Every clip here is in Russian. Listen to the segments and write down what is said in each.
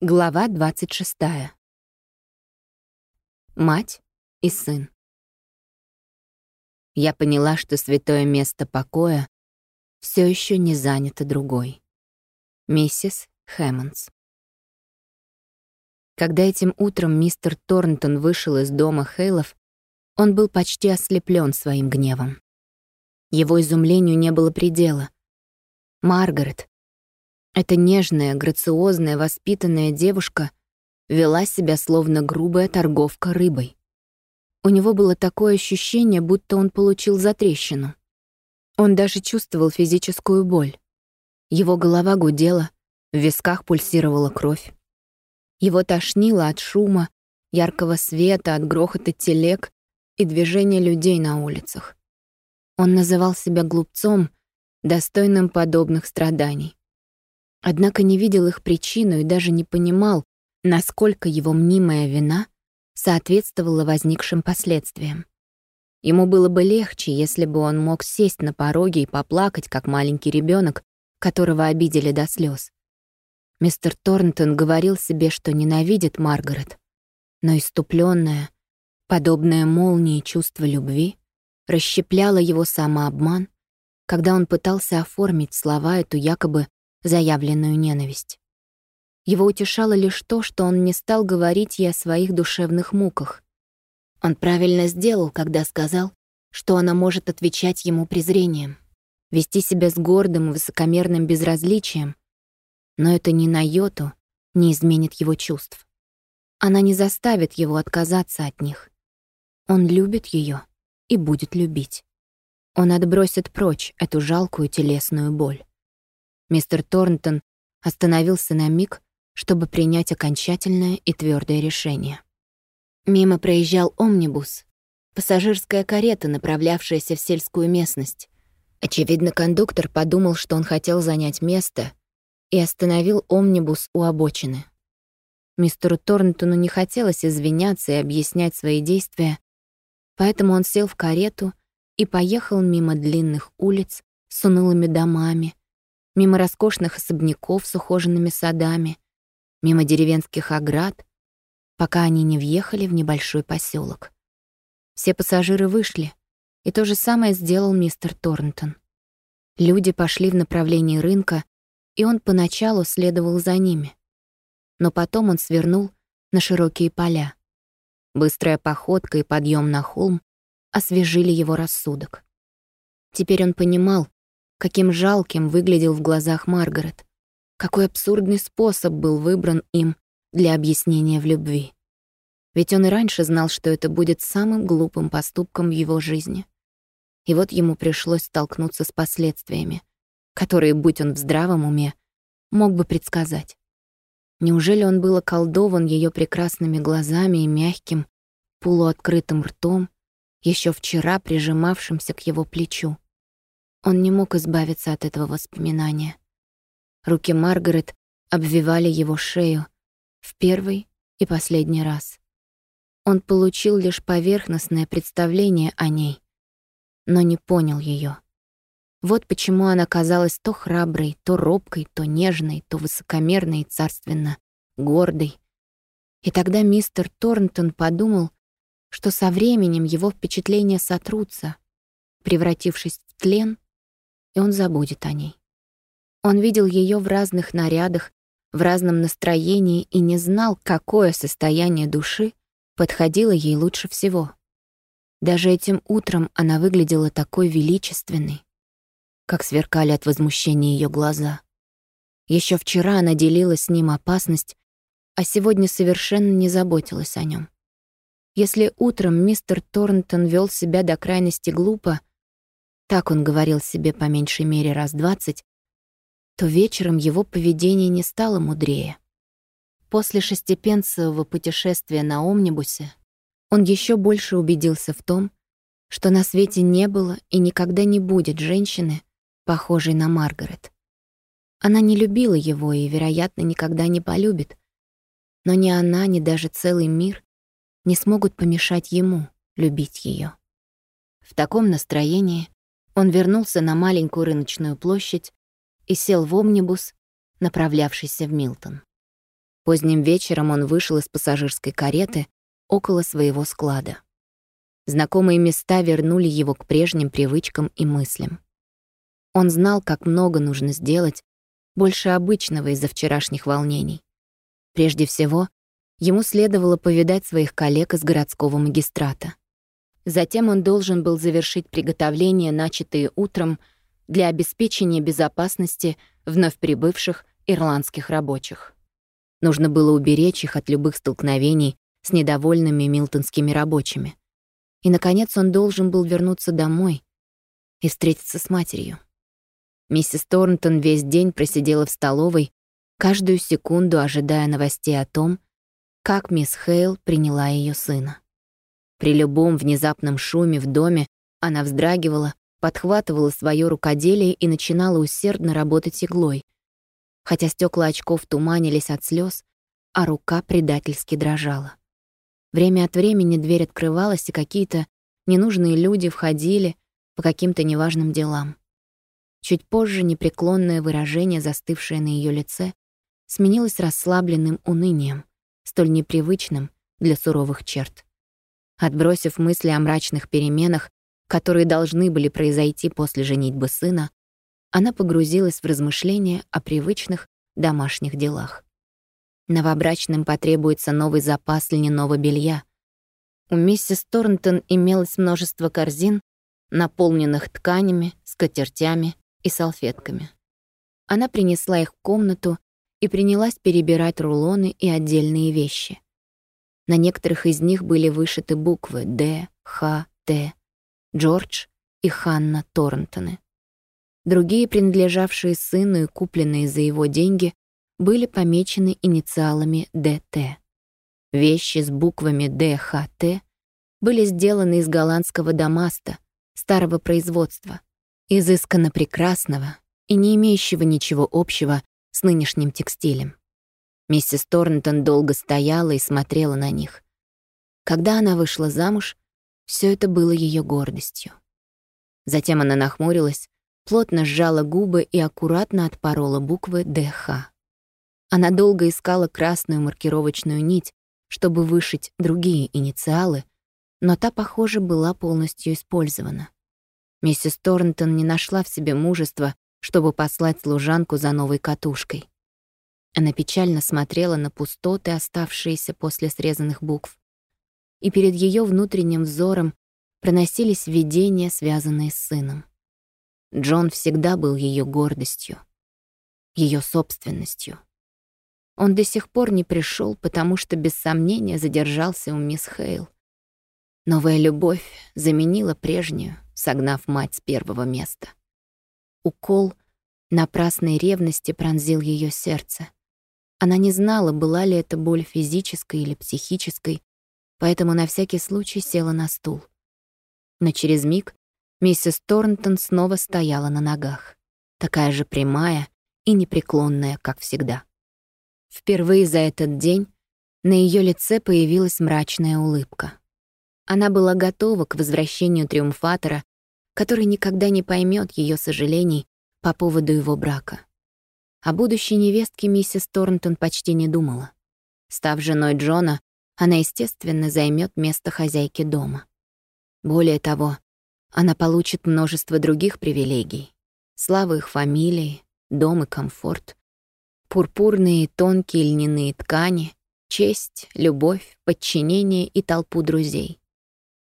Глава 26. Мать и сын. Я поняла, что святое место покоя все еще не занято другой. Миссис Хэммондс. Когда этим утром мистер Торнтон вышел из дома Хейлов, он был почти ослеплен своим гневом. Его изумлению не было предела. Маргарет, эта нежная, грациозная, воспитанная девушка вела себя словно грубая торговка рыбой. У него было такое ощущение, будто он получил затрещину. Он даже чувствовал физическую боль. Его голова гудела, в висках пульсировала кровь. Его тошнило от шума, яркого света, от грохота телег и движения людей на улицах. Он называл себя глупцом, достойным подобных страданий. Однако не видел их причину и даже не понимал, насколько его мнимая вина соответствовала возникшим последствиям. Ему было бы легче, если бы он мог сесть на пороге и поплакать, как маленький ребенок, которого обидели до слез. Мистер Торнтон говорил себе, что ненавидит Маргарет, но иступленное, подобное молнии чувство любви расщепляло его самообман, когда он пытался оформить слова эту якобы заявленную ненависть. Его утешало лишь то, что он не стал говорить ей о своих душевных муках. Он правильно сделал, когда сказал, что она может отвечать ему презрением, вести себя с гордым и высокомерным безразличием, но это ни на йоту не изменит его чувств. Она не заставит его отказаться от них. Он любит ее и будет любить. Он отбросит прочь эту жалкую телесную боль. Мистер Торнтон остановился на миг, чтобы принять окончательное и твердое решение. Мимо проезжал омнибус, пассажирская карета, направлявшаяся в сельскую местность. Очевидно, кондуктор подумал, что он хотел занять место, и остановил омнибус у обочины. Мистеру Торнтону не хотелось извиняться и объяснять свои действия, поэтому он сел в карету и поехал мимо длинных улиц с унылыми домами, мимо роскошных особняков с ухоженными садами, мимо деревенских оград, пока они не въехали в небольшой поселок. Все пассажиры вышли, и то же самое сделал мистер Торнтон. Люди пошли в направлении рынка, и он поначалу следовал за ними. Но потом он свернул на широкие поля. Быстрая походка и подъем на холм освежили его рассудок. Теперь он понимал, каким жалким выглядел в глазах Маргарет. Какой абсурдный способ был выбран им для объяснения в любви. Ведь он и раньше знал, что это будет самым глупым поступком в его жизни. И вот ему пришлось столкнуться с последствиями, которые, будь он в здравом уме, мог бы предсказать. Неужели он был околдован ее прекрасными глазами и мягким, полуоткрытым ртом, еще вчера прижимавшимся к его плечу? Он не мог избавиться от этого воспоминания. Руки Маргарет обвивали его шею в первый и последний раз. Он получил лишь поверхностное представление о ней, но не понял ее. Вот почему она казалась то храброй, то робкой, то нежной, то высокомерной и царственно гордой. И тогда мистер Торнтон подумал, что со временем его впечатления сотрутся, превратившись в тлен и он забудет о ней. Он видел ее в разных нарядах, в разном настроении и не знал, какое состояние души подходило ей лучше всего. Даже этим утром она выглядела такой величественной, как сверкали от возмущения ее глаза. Еще вчера она делила с ним опасность, а сегодня совершенно не заботилась о нем. Если утром мистер Торнтон вел себя до крайности глупо, так он говорил себе по меньшей мере раз двадцать, то вечером его поведение не стало мудрее. После шестипенцевого путешествия на омнибусе он еще больше убедился в том, что на свете не было и никогда не будет женщины, похожей на Маргарет. Она не любила его и, вероятно, никогда не полюбит, но ни она, ни даже целый мир не смогут помешать ему любить ее. В таком настроении он вернулся на маленькую рыночную площадь и сел в омнибус, направлявшийся в Милтон. Поздним вечером он вышел из пассажирской кареты около своего склада. Знакомые места вернули его к прежним привычкам и мыслям. Он знал, как много нужно сделать, больше обычного из-за вчерашних волнений. Прежде всего, ему следовало повидать своих коллег из городского магистрата. Затем он должен был завершить приготовления, начатые утром, для обеспечения безопасности вновь прибывших ирландских рабочих. Нужно было уберечь их от любых столкновений с недовольными милтонскими рабочими. И, наконец, он должен был вернуться домой и встретиться с матерью. Миссис Торнтон весь день просидела в столовой, каждую секунду ожидая новостей о том, как мисс Хейл приняла ее сына. При любом внезапном шуме в доме она вздрагивала, подхватывала свое рукоделие и начинала усердно работать иглой — хотя стекла очков туманились от слез, а рука предательски дрожала. Время от времени дверь открывалась, и какие-то ненужные люди входили по каким-то неважным делам. Чуть позже непреклонное выражение, застывшее на ее лице, сменилось расслабленным унынием, столь непривычным для суровых черт. Отбросив мысли о мрачных переменах, которые должны были произойти после женитьбы сына, она погрузилась в размышления о привычных домашних делах. Новобрачным потребуется новый запас льняного белья. У миссис Торнтон имелось множество корзин, наполненных тканями, скатертями и салфетками. Она принесла их в комнату и принялась перебирать рулоны и отдельные вещи. На некоторых из них были вышиты буквы «Д», «Х», «Т», «Джордж» и «Ханна Торнтоны». Другие, принадлежавшие сыну и купленные за его деньги, были помечены инициалами ДТ. Вещи с буквами ДХТ были сделаны из голландского дамаста, старого производства, изысканно прекрасного и не имеющего ничего общего с нынешним текстилем. Миссис Торнтон долго стояла и смотрела на них. Когда она вышла замуж, все это было ее гордостью. Затем она нахмурилась, плотно сжала губы и аккуратно отпорола буквы «ДХ». Она долго искала красную маркировочную нить, чтобы вышить другие инициалы, но та, похоже, была полностью использована. Миссис Торнтон не нашла в себе мужества, чтобы послать служанку за новой катушкой. Она печально смотрела на пустоты, оставшиеся после срезанных букв. И перед ее внутренним взором проносились видения, связанные с сыном. Джон всегда был ее гордостью, ее собственностью. Он до сих пор не пришел, потому что без сомнения задержался у мисс Хейл. Новая любовь заменила прежнюю, согнав мать с первого места. Укол напрасной ревности пронзил ее сердце. Она не знала, была ли это боль физической или психической, поэтому на всякий случай села на стул. Но через миг Миссис Торнтон снова стояла на ногах, такая же прямая и непреклонная, как всегда. Впервые за этот день на ее лице появилась мрачная улыбка. Она была готова к возвращению триумфатора, который никогда не поймет ее сожалений по поводу его брака. О будущей невестке миссис Торнтон почти не думала. Став женой Джона, она, естественно, займет место хозяйки дома. Более того, она получит множество других привилегий. Славу их фамилии, дом и комфорт. Пурпурные тонкие льняные ткани, честь, любовь, подчинение и толпу друзей.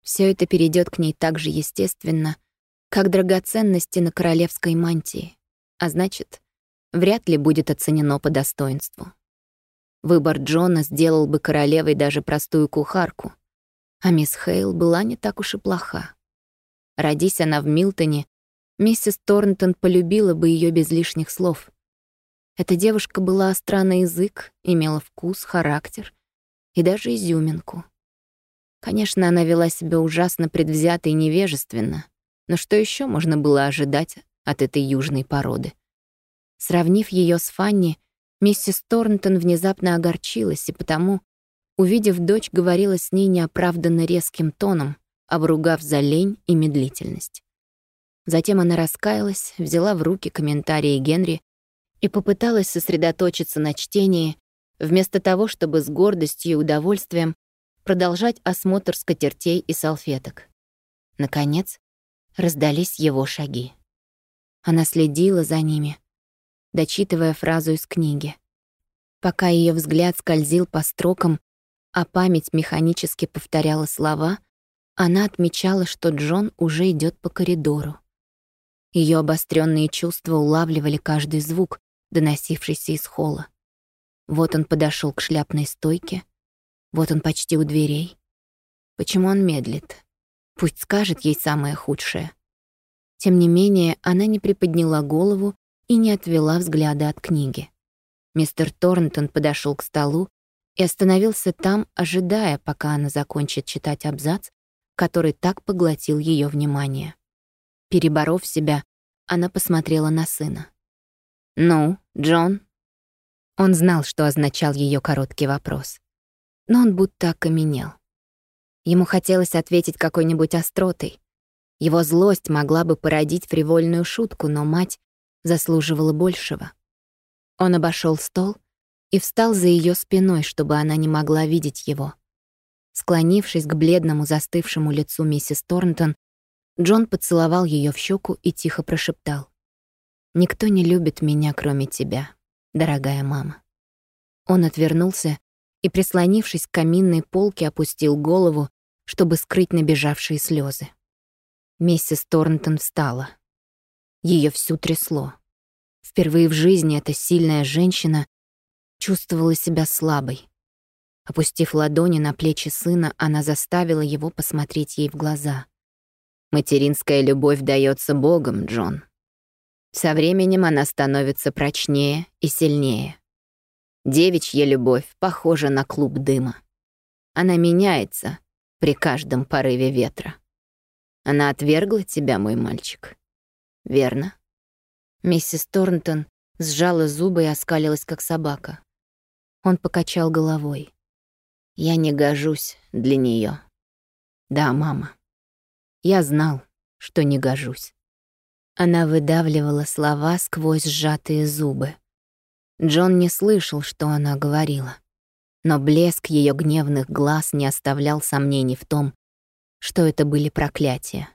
Все это перейдет к ней так же естественно, как драгоценности на королевской мантии, а значит, вряд ли будет оценено по достоинству. Выбор Джона сделал бы королевой даже простую кухарку, а мисс Хейл была не так уж и плоха. Родись она в Милтоне, миссис Торнтон полюбила бы ее без лишних слов. Эта девушка была остра на язык, имела вкус, характер и даже изюминку. Конечно, она вела себя ужасно предвзято и невежественно, но что еще можно было ожидать от этой южной породы? Сравнив ее с Фанни, миссис Торнтон внезапно огорчилась и потому, увидев дочь, говорила с ней неоправданно резким тоном, обругав за лень и медлительность. Затем она раскаялась, взяла в руки комментарии Генри и попыталась сосредоточиться на чтении, вместо того, чтобы с гордостью и удовольствием продолжать осмотр скатертей и салфеток. Наконец, раздались его шаги. Она следила за ними, дочитывая фразу из книги. Пока ее взгляд скользил по строкам, а память механически повторяла слова, она отмечала, что Джон уже идет по коридору. Ее обостренные чувства улавливали каждый звук, доносившийся из холла. Вот он подошел к шляпной стойке, вот он почти у дверей. Почему он медлит? Пусть скажет ей самое худшее. Тем не менее, она не приподняла голову и не отвела взгляда от книги. Мистер Торнтон подошел к столу и остановился там, ожидая, пока она закончит читать абзац, который так поглотил ее внимание. Переборов себя, она посмотрела на сына. «Ну, Джон?» Он знал, что означал ее короткий вопрос. Но он будто окаменел. Ему хотелось ответить какой-нибудь остротой. Его злость могла бы породить фривольную шутку, но мать заслуживала большего. Он обошел стол и встал за ее спиной, чтобы она не могла видеть его. Склонившись к бледному застывшему лицу миссис Торнтон, Джон поцеловал ее в щеку и тихо прошептал. «Никто не любит меня, кроме тебя, дорогая мама». Он отвернулся и, прислонившись к каминной полке, опустил голову, чтобы скрыть набежавшие слезы. Миссис Торнтон встала. Ее всю трясло. Впервые в жизни эта сильная женщина чувствовала себя слабой. Опустив ладони на плечи сына, она заставила его посмотреть ей в глаза. Материнская любовь дается Богом, Джон. Со временем она становится прочнее и сильнее. Девичья любовь похожа на клуб дыма. Она меняется при каждом порыве ветра. Она отвергла тебя, мой мальчик. Верно? Миссис Торнтон сжала зубы и оскалилась, как собака. Он покачал головой. Я не гожусь для нее. Да, мама. Я знал, что не гожусь. Она выдавливала слова сквозь сжатые зубы. Джон не слышал, что она говорила. Но блеск ее гневных глаз не оставлял сомнений в том, что это были проклятия.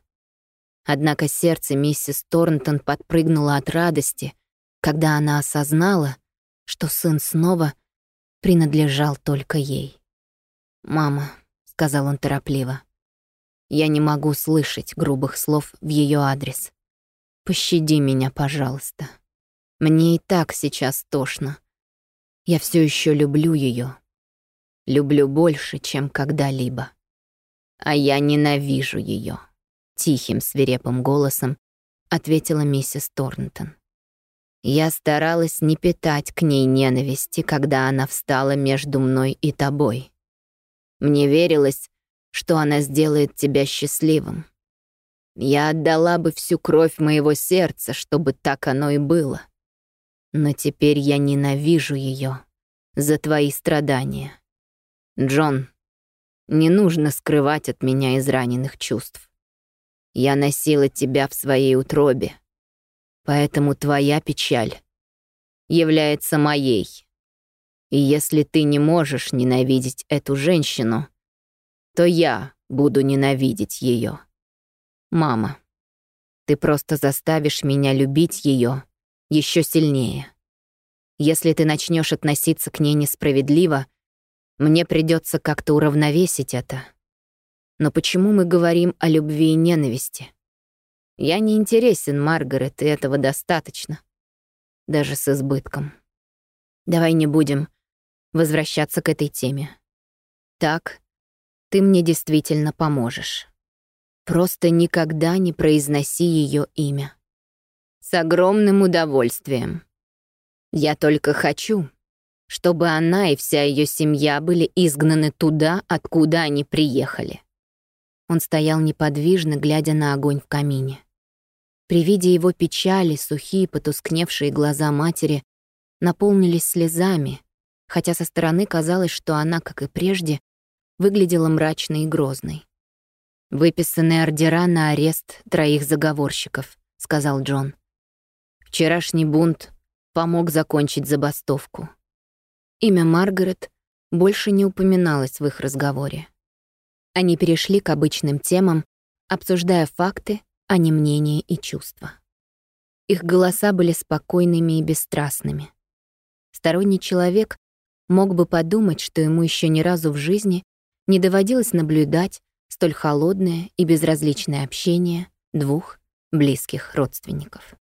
Однако сердце миссис Торнтон подпрыгнуло от радости, когда она осознала, что сын снова принадлежал только ей. «Мама», — сказал он торопливо, я не могу слышать грубых слов в ее адрес. Пощади меня, пожалуйста. Мне и так сейчас тошно. Я все еще люблю ее. Люблю больше, чем когда-либо. А я ненавижу ее. Тихим, свирепым голосом ответила миссис Торнтон. Я старалась не питать к ней ненависти, когда она встала между мной и тобой. Мне верилось, что она сделает тебя счастливым. Я отдала бы всю кровь моего сердца, чтобы так оно и было. Но теперь я ненавижу ее за твои страдания. Джон, не нужно скрывать от меня израненных чувств. Я носила тебя в своей утробе, поэтому твоя печаль является моей. И если ты не можешь ненавидеть эту женщину, то я буду ненавидеть ее. Мама, ты просто заставишь меня любить ее еще сильнее. Если ты начнешь относиться к ней несправедливо, мне придется как-то уравновесить это. Но почему мы говорим о любви и ненависти? Я не интересен, Маргарет, и этого достаточно. Даже с избытком. Давай не будем возвращаться к этой теме. Так, ты мне действительно поможешь. Просто никогда не произноси ее имя. С огромным удовольствием. Я только хочу, чтобы она и вся ее семья были изгнаны туда, откуда они приехали. Он стоял неподвижно, глядя на огонь в камине. При виде его печали сухие потускневшие глаза матери наполнились слезами, хотя со стороны казалось, что она, как и прежде, выглядела мрачной и грозной. «Выписаны ордера на арест троих заговорщиков», — сказал Джон. «Вчерашний бунт помог закончить забастовку. Имя Маргарет больше не упоминалось в их разговоре. Они перешли к обычным темам, обсуждая факты, а не мнения и чувства. Их голоса были спокойными и бесстрастными. Сторонний человек мог бы подумать, что ему еще ни разу в жизни не доводилось наблюдать столь холодное и безразличное общение двух близких родственников.